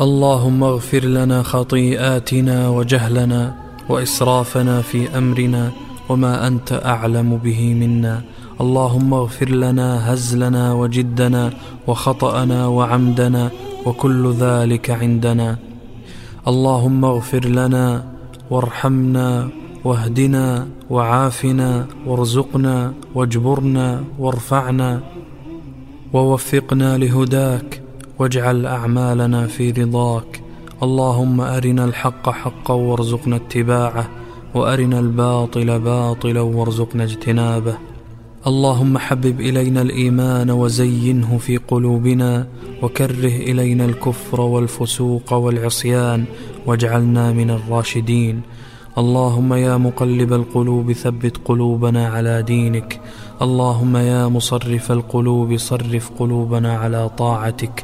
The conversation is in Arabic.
اللهم اغفر لنا خطيئاتنا وجهلنا وإسرافنا في أمرنا وما أنت أعلم به منا. اللهم اغفر لنا هزلنا وجدنا وخطأنا وعمدنا وكل ذلك عندنا. اللهم اغفر لنا وارحمنا واهدنا وعافنا وارزقنا واجبرنا وارفعنا ووفقنا لهداك واجعل أعمالنا في رضاك. اللهم أرنا الحق حقا وارزقنا اتباعه وأرنا الباطل باطلا وارزقنا اجتنابه. اللهم حبب إلينا الإيمان وزينه في قلوبنا وكره إلينا الكفر والفسوق والعصيان واجعلنا من الراشدين. اللهم يا مقلب القلوب ثبت قلوبنا على دينك. اللهم يا مصرف القلوب صرف قلوبنا على طاعتك.